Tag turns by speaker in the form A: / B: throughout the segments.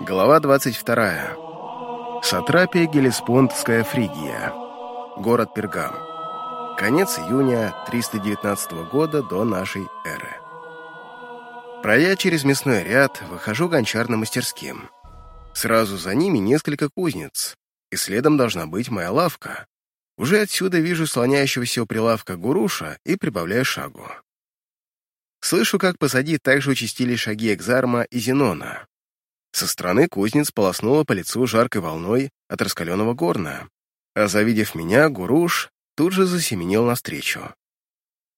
A: Глава 22. Сатрапия Гелеспондская Фригия. Город Пергам. Конец июня 319 года до нашей эры. Пройдя через мясной ряд, выхожу гончарным мастерским. Сразу за ними несколько кузнец, и следом должна быть моя лавка. Уже отсюда вижу слоняющегося у прилавка Гуруша и прибавляю шагу. Слышу, как позади также участили шаги Экзарма и Зенона. Со стороны кузнец полоснула по лицу жаркой волной от раскаленного горна, а завидев меня, Гуруш тут же засеменил навстречу.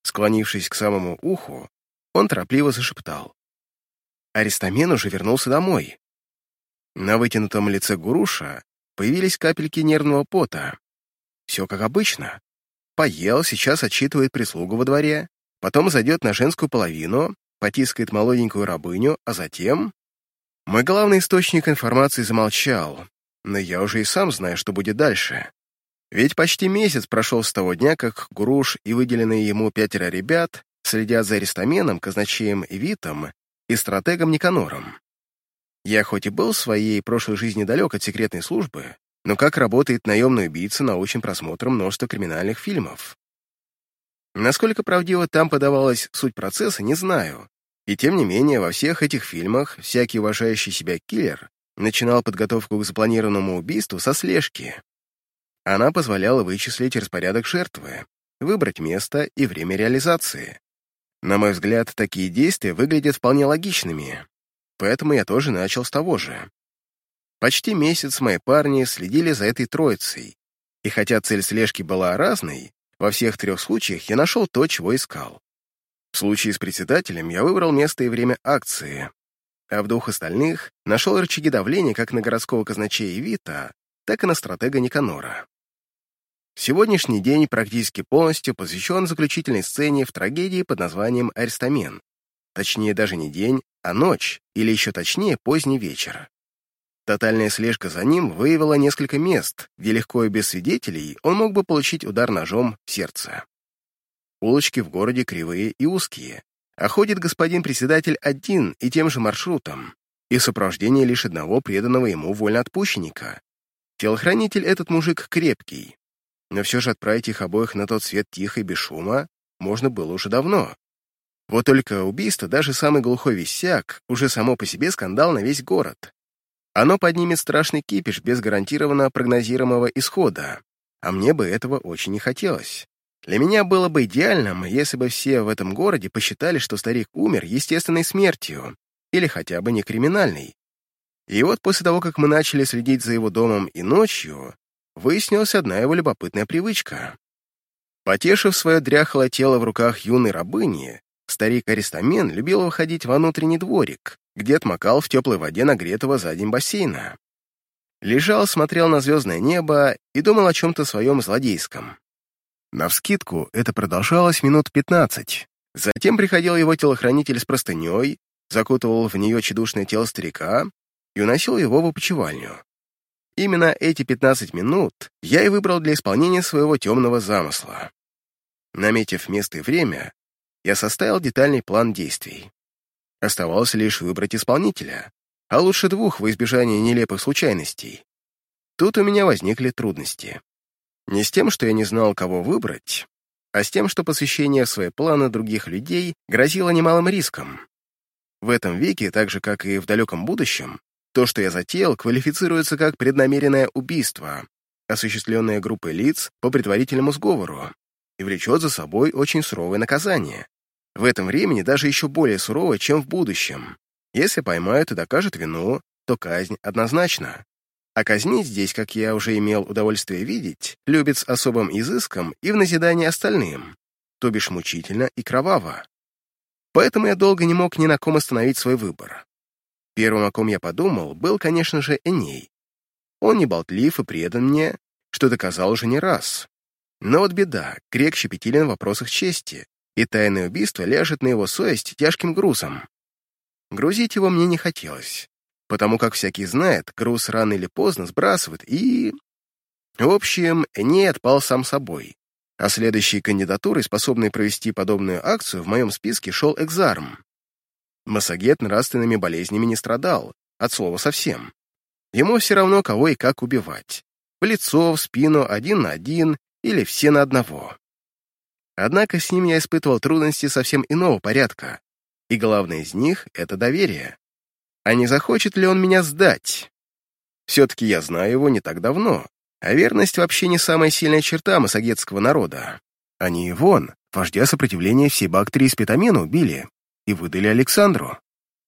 A: Склонившись к самому уху, он торопливо зашептал. Аристамен уже вернулся домой. На вытянутом лице Гуруша появились капельки нервного пота. Все как обычно. Поел, сейчас отчитывает прислугу во дворе, потом зайдет на женскую половину, потискает молоденькую рабыню, а затем мой главный источник информации замолчал, но я уже и сам знаю, что будет дальше. Ведь почти месяц прошел с того дня, как Груш и выделенные ему пятеро ребят следят за Аристаменом, казначеем Витом и стратегом Никанором. Я хоть и был в своей прошлой жизни далек от секретной службы, но как работает наемный убийца научен просмотром множества криминальных фильмов. Насколько правдиво там подавалась суть процесса, не знаю, и тем не менее, во всех этих фильмах всякий уважающий себя киллер начинал подготовку к запланированному убийству со слежки. Она позволяла вычислить распорядок жертвы, выбрать место и время реализации. На мой взгляд, такие действия выглядят вполне логичными, поэтому я тоже начал с того же. Почти месяц мои парни следили за этой троицей, и хотя цель слежки была разной, во всех трех случаях я нашел то, чего искал. В случае с председателем я выбрал место и время акции, а в двух остальных нашел рычаги давления как на городского казначея Вита, так и на стратега Никанора. Сегодняшний день практически полностью посвящен заключительной сцене в трагедии под названием «Аристамен». Точнее, даже не день, а ночь, или еще точнее, поздний вечер. Тотальная слежка за ним выявила несколько мест, где легко и без свидетелей он мог бы получить удар ножом в сердце. Улочки в городе кривые и узкие, а ходит господин председатель один и тем же маршрутом, и сопровождение лишь одного преданного ему вольноотпущенника. Телохранитель этот мужик крепкий, но все же отправить их обоих на тот свет тихо и без шума можно было уже давно. Вот только убийство, даже самый глухой висяк, уже само по себе скандал на весь город. Оно поднимет страшный кипиш без гарантированно прогнозируемого исхода, а мне бы этого очень не хотелось. Для меня было бы идеальным, если бы все в этом городе посчитали, что старик умер естественной смертью или хотя бы не криминальной. И вот после того, как мы начали следить за его домом и ночью, выяснилась одна его любопытная привычка. Потешив свое дряхлое тело в руках юной рабыни, старик Аристамен любил выходить во внутренний дворик, где отмокал в теплой воде нагретого за день бассейна. Лежал, смотрел на звездное небо и думал о чем-то своем злодейском. Навскидку это продолжалось минут пятнадцать. Затем приходил его телохранитель с простыней, закутывал в нее чедушное тело старика и уносил его в опочивальню. Именно эти пятнадцать минут я и выбрал для исполнения своего темного замысла. Наметив место и время, я составил детальный план действий. Оставалось лишь выбрать исполнителя, а лучше двух во избежание нелепых случайностей. Тут у меня возникли трудности. Не с тем, что я не знал, кого выбрать, а с тем, что посвящение в свои планы других людей грозило немалым риском. В этом веке, так же, как и в далеком будущем, то, что я затеял, квалифицируется как преднамеренное убийство, осуществленное группой лиц по предварительному сговору, и влечет за собой очень суровое наказание. В этом времени даже еще более суровое, чем в будущем. Если поймают и докажут вину, то казнь однозначна. А казнить здесь, как я уже имел удовольствие видеть, любит с особым изыском и в назидание остальным, то бишь мучительно и кроваво. Поэтому я долго не мог ни на ком остановить свой выбор. Первым, о ком я подумал, был, конечно же, Эней. Он не болтлив и предан мне, что доказал уже не раз. Но вот беда, грек щепетилен в вопросах чести, и тайное убийство ляжет на его совесть тяжким грузом. Грузить его мне не хотелось потому как всякий знает, груз рано или поздно сбрасывает и... В общем, не отпал сам собой. А следующей кандидатурой, способной провести подобную акцию, в моем списке шел Экзарм. Массагет нравственными болезнями не страдал, от слова совсем. Ему все равно, кого и как убивать. В лицо, в спину, один на один или все на одного. Однако с ним я испытывал трудности совсем иного порядка, и главное из них — это доверие. А не захочет ли он меня сдать? Все-таки я знаю его не так давно, а верность вообще не самая сильная черта массагетского народа. Они вон, вождя сопротивления всей Бактрии Спитамена убили и выдали Александру.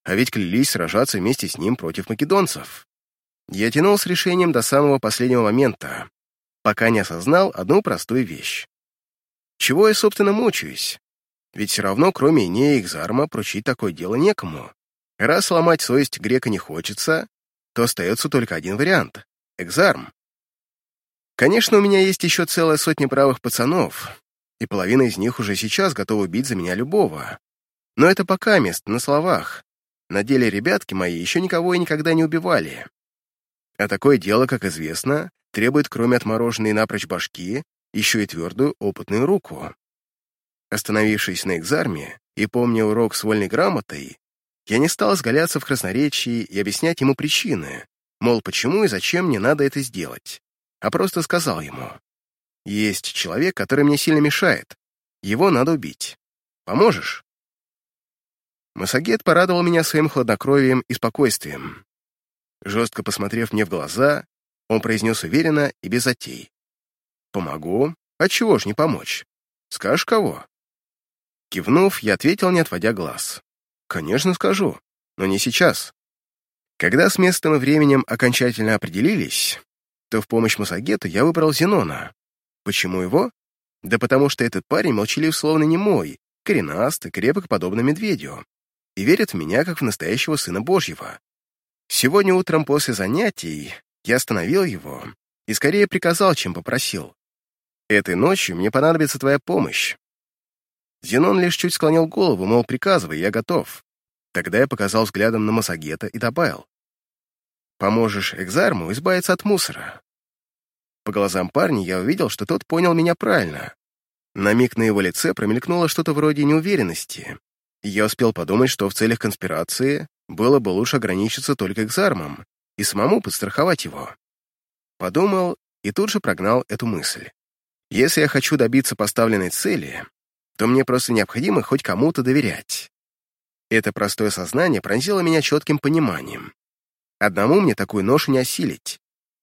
A: А ведь клялись сражаться вместе с ним против македонцев. Я тянул с решением до самого последнего момента, пока не осознал одну простую вещь. Чего я, собственно, мучаюсь? Ведь все равно, кроме Инея и Экзарма, поручить такое дело некому. Раз ломать совесть грека не хочется, то остается только один вариант — Экзарм. Конечно, у меня есть еще целая сотня правых пацанов, и половина из них уже сейчас готова убить за меня любого. Но это пока мест, на словах. На деле ребятки мои еще никого и никогда не убивали. А такое дело, как известно, требует, кроме отмороженной напрочь башки, еще и твердую опытную руку. Остановившись на экзарме и помня урок с вольной грамотой, я не стал сгаляться в красноречии и объяснять ему причины, мол, почему и зачем мне надо это сделать, а просто сказал ему, «Есть человек, который мне сильно мешает. Его надо убить. Поможешь?» Масагет порадовал меня своим хладнокровием и спокойствием. Жестко посмотрев мне в глаза, он произнес уверенно и без затей. «Помогу. А чего ж не помочь? Скажешь, кого?» Кивнув, я ответил, не отводя глаз. «Конечно скажу, но не сейчас. Когда с местом и временем окончательно определились, то в помощь Масагету я выбрал Зенона. Почему его? Да потому что этот парень молчалив словно не мой, коренастый, крепок, подобно медведю, и верит в меня, как в настоящего сына Божьего. Сегодня утром после занятий я остановил его и скорее приказал, чем попросил. «Этой ночью мне понадобится твоя помощь». Зенон лишь чуть склонил голову, мол, приказывай, я готов. Тогда я показал взглядом на Масагета и добавил. «Поможешь Экзарму избавиться от мусора». По глазам парня я увидел, что тот понял меня правильно. На миг на его лице промелькнуло что-то вроде неуверенности, я успел подумать, что в целях конспирации было бы лучше ограничиться только Экзармом и самому подстраховать его. Подумал и тут же прогнал эту мысль. Если я хочу добиться поставленной цели, то мне просто необходимо хоть кому-то доверять. Это простое сознание пронзило меня четким пониманием. Одному мне такую ношу не осилить.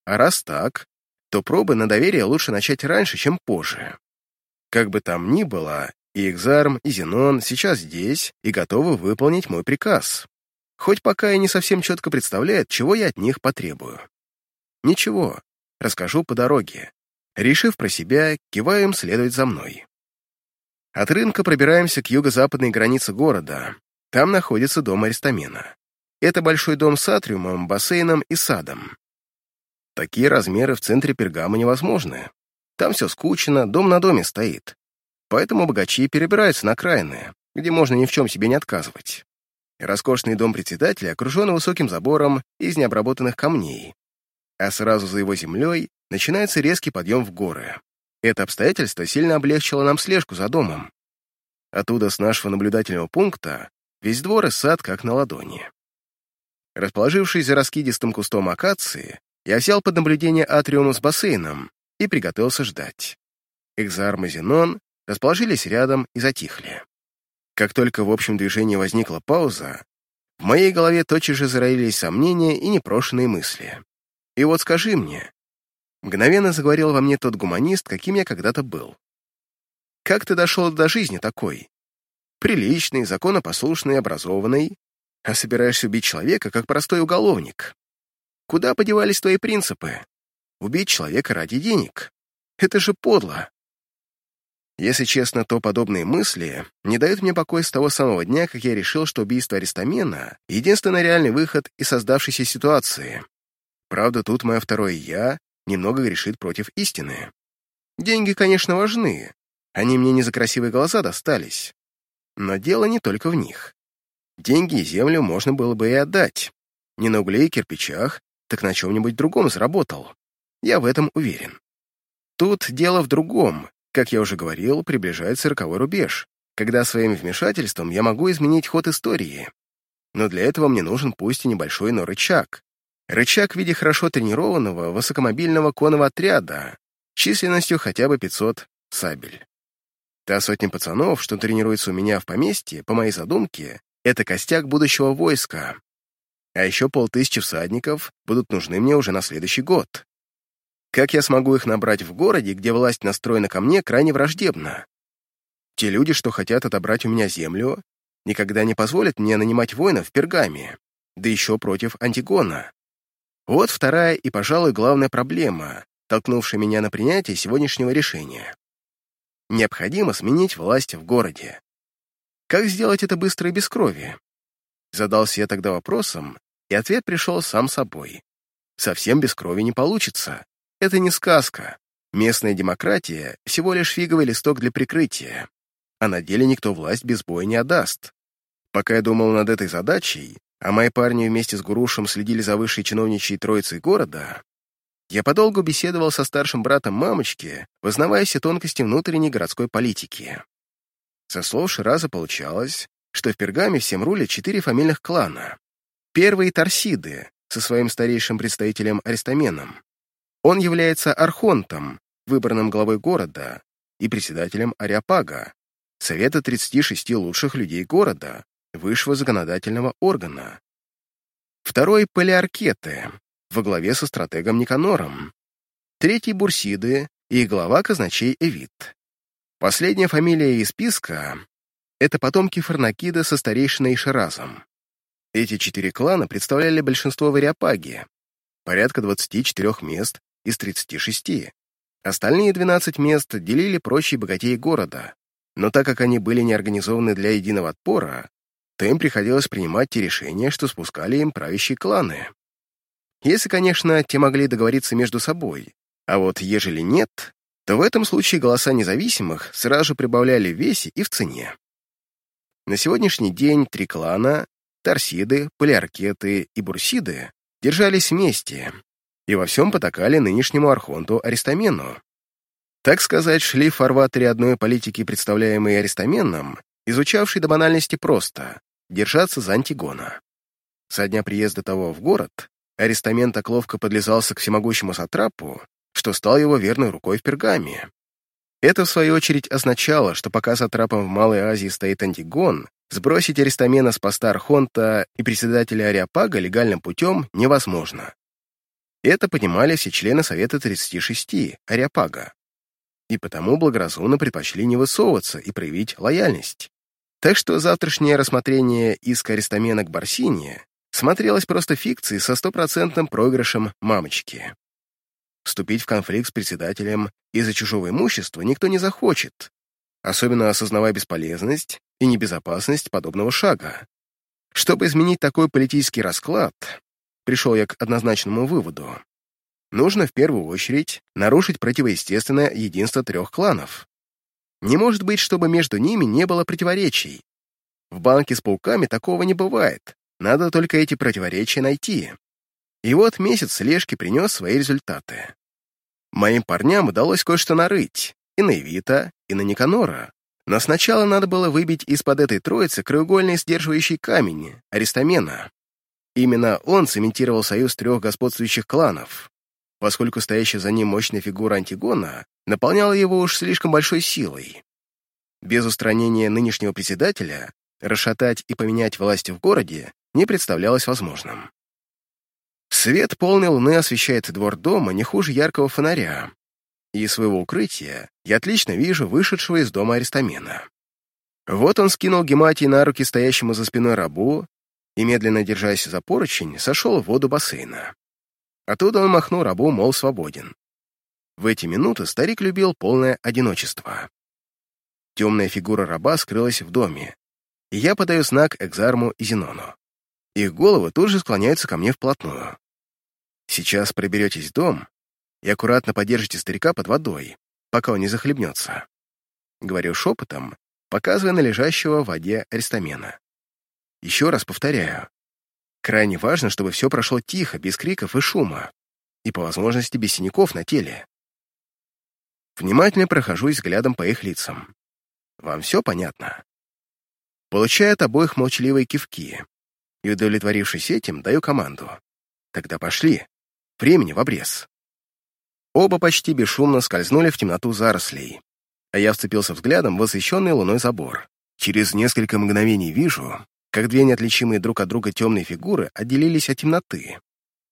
A: А раз так, то пробы на доверие лучше начать раньше, чем позже. Как бы там ни было, и Экзарм, и Зенон сейчас здесь и готовы выполнить мой приказ. Хоть пока и не совсем четко представляют, чего я от них потребую. Ничего, расскажу по дороге. Решив про себя, киваю им следовать за мной. От рынка пробираемся к юго-западной границе города. Там находится дом Аристомена. Это большой дом с атриумом, бассейном и садом. Такие размеры в центре Пергама невозможны. Там все скучно, дом на доме стоит. Поэтому богачи перебираются на окраины, где можно ни в чем себе не отказывать. Роскошный дом председателя окружен высоким забором из необработанных камней, а сразу за его землей начинается резкий подъем в горы. Это обстоятельство сильно облегчило нам слежку за домом. Оттуда, с нашего наблюдательного пункта, весь двор и сад как на ладони. Расположившись за раскидистым кустом акации, я сел под наблюдение атриума с бассейном и приготовился ждать. Экзарм и Зенон расположились рядом и затихли. Как только в общем движении возникла пауза, в моей голове тотчас же зароились сомнения и непрошенные мысли. И вот скажи мне, мгновенно заговорил во мне тот гуманист, каким я когда-то был. Как ты дошел до жизни такой? Приличный, законопослушный, образованный, а собираешься убить человека, как простой уголовник. Куда подевались твои принципы? Убить человека ради денег. Это же подло. Если честно, то подобные мысли не дают мне покоя с того самого дня, как я решил, что убийство Аристомена — единственный реальный выход из создавшейся ситуации. Правда, тут мое второе «я» немного грешит против истины. Деньги, конечно, важны. Они мне не за красивые глаза достались. Но дело не только в них. Деньги и землю можно было бы и отдать. Не на угле и кирпичах, так на чем-нибудь другом заработал. Я в этом уверен. Тут дело в другом, как я уже говорил, приближается роковой рубеж, когда своим вмешательством я могу изменить ход истории. но для этого мне нужен пусть и небольшой, но рычаг. Рычаг в виде хорошо тренированного высокомобильного конного отряда, численностью хотя бы 500 сабель. Та сотня пацанов, что тренируется у меня в поместье, по моей задумке, это костяк будущего войска. А еще полтысячи всадников будут нужны мне уже на следующий год. Как я смогу их набрать в городе, где власть настроена ко мне крайне враждебно? Те люди, что хотят отобрать у меня землю, никогда не позволят мне нанимать воинов в Пергаме, да еще против Антигона. Вот вторая и, пожалуй, главная проблема, толкнувшая меня на принятие сегодняшнего решения. Необходимо сменить власть в городе. Как сделать это быстро и без крови? Задался я тогда вопросом, и ответ пришел сам собой. Совсем без крови не получится. Это не сказка. Местная демократия — всего лишь фиговый листок для прикрытия а на деле никто власть без боя не отдаст. Пока я думал над этой задачей, а мои парни вместе с Гурушем следили за высшей чиновничьей троицей города, я подолгу беседовал со старшим братом мамочки, вызнавая все тонкости внутренней городской политики. Со слов Шираза получалось, что в Пергаме всем рулят четыре фамильных клана. Первый — Торсиды, со своим старейшим представителем Аристаменом. Он является архонтом, выбранным главой города, и председателем Ариапага, Совета 36 лучших людей города, высшего законодательного органа. Второй — Палеаркеты, во главе со стратегом Никанором. Третий — Бурсиды и глава казначей Эвит. Последняя фамилия из списка — это потомки Фарнакида со старейшиной Ширазом. Эти четыре клана представляли большинство в Ариапаге, порядка 24 мест из 36. Остальные 12 мест делили прочие богатеи города, но так как они были не организованы для единого отпора, то им приходилось принимать те решения, что спускали им правящие кланы. Если, конечно, те могли договориться между собой, а вот ежели нет, то в этом случае голоса независимых сразу же прибавляли в весе и в цене. На сегодняшний день три клана — Торсиды, Полиаркеты и Бурсиды — держались вместе и во всем потакали нынешнему архонту Аристамену, так сказать, шли в фарватере одной политики, представляемой Аристаменом, изучавшей до банальности просто — держаться за Антигона. Со дня приезда того в город Аристамен так ловко подлезался к всемогущему сатрапу, что стал его верной рукой в пергаме. Это, в свою очередь, означало, что пока сатрапом в Малой Азии стоит Антигон, сбросить Аристамена с поста Архонта и председателя Ариапага легальным путем невозможно. Это понимали все члены Совета 36 Ариапага и потому благоразумно предпочли не высовываться и проявить лояльность. Так что завтрашнее рассмотрение иска Аристомена к Барсине смотрелось просто фикцией со стопроцентным проигрышем мамочки. Вступить в конфликт с председателем из-за чужого имущества никто не захочет, особенно осознавая бесполезность и небезопасность подобного шага. Чтобы изменить такой политический расклад, пришел я к однозначному выводу нужно в первую очередь нарушить противоестественное единство трех кланов. Не может быть, чтобы между ними не было противоречий. В банке с пауками такого не бывает. Надо только эти противоречия найти. И вот месяц слежки принес свои результаты. Моим парням удалось кое-что нарыть. И на Эвита, и на Никанора. Но сначала надо было выбить из-под этой троицы краеугольный сдерживающий камень, Аристомена. Именно он цементировал союз трех господствующих кланов поскольку стоящая за ним мощная фигура Антигона наполняла его уж слишком большой силой. Без устранения нынешнего председателя расшатать и поменять власть в городе не представлялось возможным. Свет полной луны освещает двор дома не хуже яркого фонаря, и из своего укрытия я отлично вижу вышедшего из дома Аристомена. Вот он скинул гематий на руки стоящему за спиной рабу и, медленно держась за поручень, сошел в воду бассейна. Оттуда он махнул рабу, мол, свободен. В эти минуты старик любил полное одиночество. Темная фигура раба скрылась в доме, и я подаю знак Экзарму и Зенону. Их головы тут же склоняются ко мне вплотную. Сейчас проберетесь в дом и аккуратно подержите старика под водой, пока он не захлебнется. Говорю шепотом, показывая на лежащего в воде Аристомена. Еще раз повторяю, Крайне важно, чтобы все прошло тихо, без криков и шума, и по возможности без синяков на теле. Внимательно прохожусь взглядом по их лицам. Вам все понятно? Получают обоих молчаливые кивки. и, удовлетворившись этим, даю команду. Тогда пошли. Времени в обрез. Оба почти бесшумно скользнули в темноту зарослей, а я вцепился взглядом в освещенный луной забор. Через несколько мгновений вижу, как две неотличимые друг от друга темные фигуры отделились от темноты,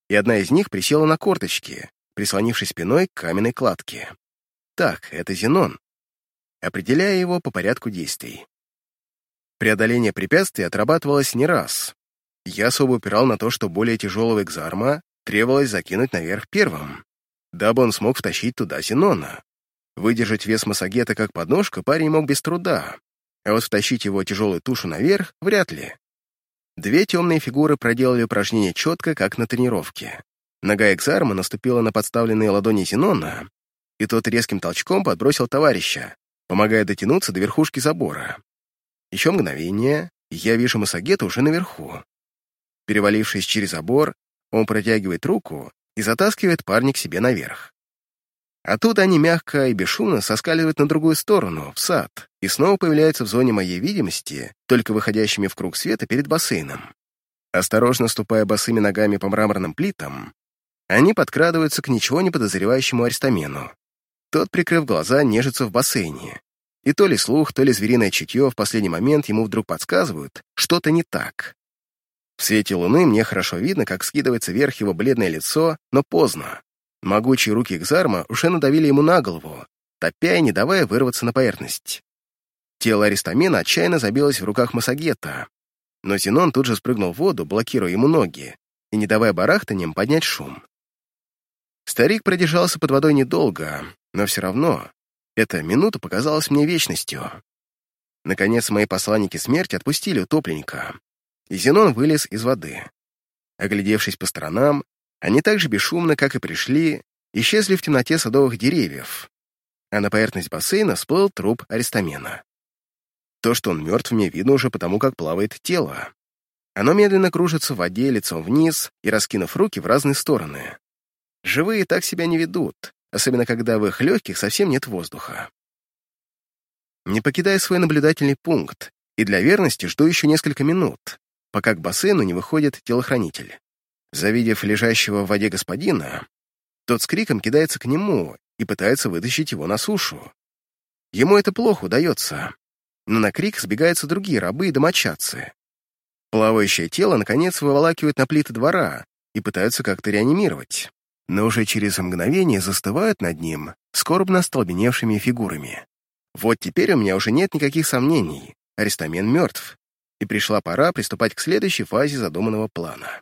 A: и одна из них присела на корточки, прислонившись спиной к каменной кладке. Так, это Зенон. Определяя его по порядку действий. Преодоление препятствий отрабатывалось не раз. Я особо упирал на то, что более тяжелого экзарма требовалось закинуть наверх первым, дабы он смог втащить туда Зенона. Выдержать вес массагета как подножка парень мог без труда, а вот втащить его тяжелую тушу наверх вряд ли. Две темные фигуры проделали упражнение четко, как на тренировке. Нога Экзарма наступила на подставленные ладони Зенона, и тот резким толчком подбросил товарища, помогая дотянуться до верхушки забора. Еще мгновение, и я вижу Масагета уже наверху. Перевалившись через забор, он протягивает руку и затаскивает парня к себе наверх. Оттуда они мягко и бесшумно соскаливают на другую сторону, в сад, и снова появляются в зоне моей видимости, только выходящими в круг света перед бассейном. Осторожно ступая босыми ногами по мраморным плитам, они подкрадываются к ничего не подозревающему Аристамену. Тот, прикрыв глаза, нежится в бассейне. И то ли слух, то ли звериное чутье в последний момент ему вдруг подсказывают, что-то не так. В свете луны мне хорошо видно, как скидывается вверх его бледное лицо, но поздно. Могучие руки Экзарма уже надавили ему на голову, топя и не давая вырваться на поверхность. Тело Аристамена отчаянно забилось в руках Масагета, но Зенон тут же спрыгнул в воду, блокируя ему ноги и не давая барахтаньям поднять шум. Старик продержался под водой недолго, но все равно эта минута показалась мне вечностью. Наконец, мои посланники смерти отпустили утопленника, и Зенон вылез из воды. Оглядевшись по сторонам, они так же бесшумно, как и пришли, исчезли в темноте садовых деревьев, а на поверхность бассейна всплыл труп Аристамена. То, что он мертв, мне видно уже потому, как плавает тело. Оно медленно кружится в воде лицом вниз и раскинув руки в разные стороны. Живые так себя не ведут, особенно когда в их легких совсем нет воздуха. Не покидая свой наблюдательный пункт, и для верности жду еще несколько минут, пока к бассейну не выходит телохранитель. Завидев лежащего в воде господина, тот с криком кидается к нему и пытается вытащить его на сушу. Ему это плохо удается, но на крик сбегаются другие рабы и домочадцы. Плавающее тело, наконец, выволакивают на плиты двора и пытаются как-то реанимировать, но уже через мгновение застывают над ним скорбно остолбеневшими фигурами. Вот теперь у меня уже нет никаких сомнений, Аристамен мертв, и пришла пора приступать к следующей фазе задуманного плана.